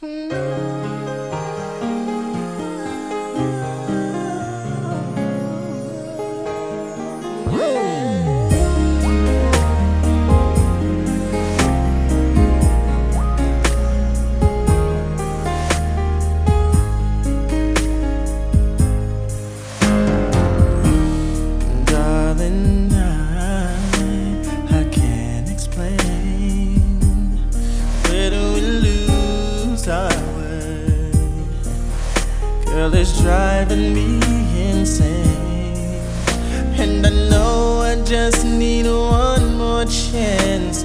Hmm. Girl, it's driving me insane. And I know I just need one more chance.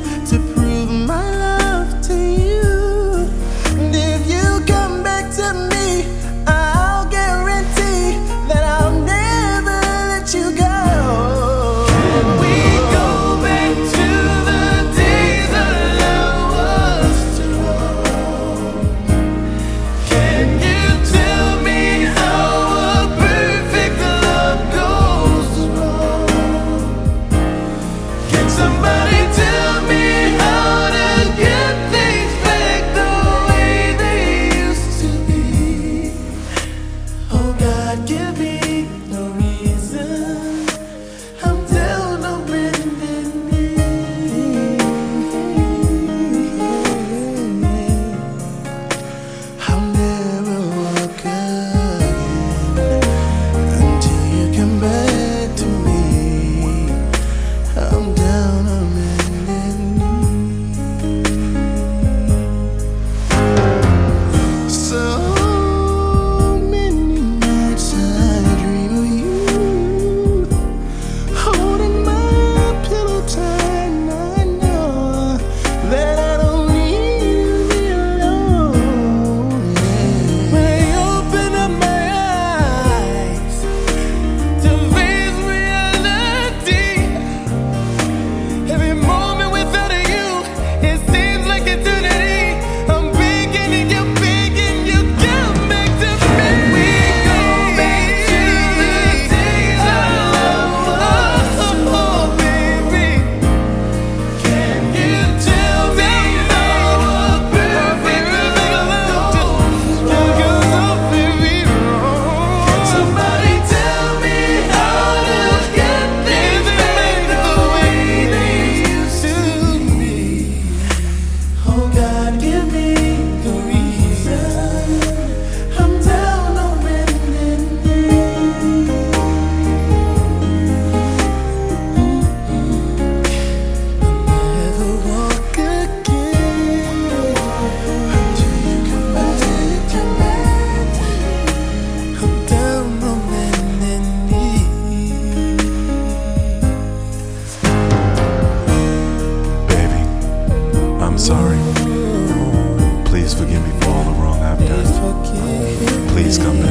please come back.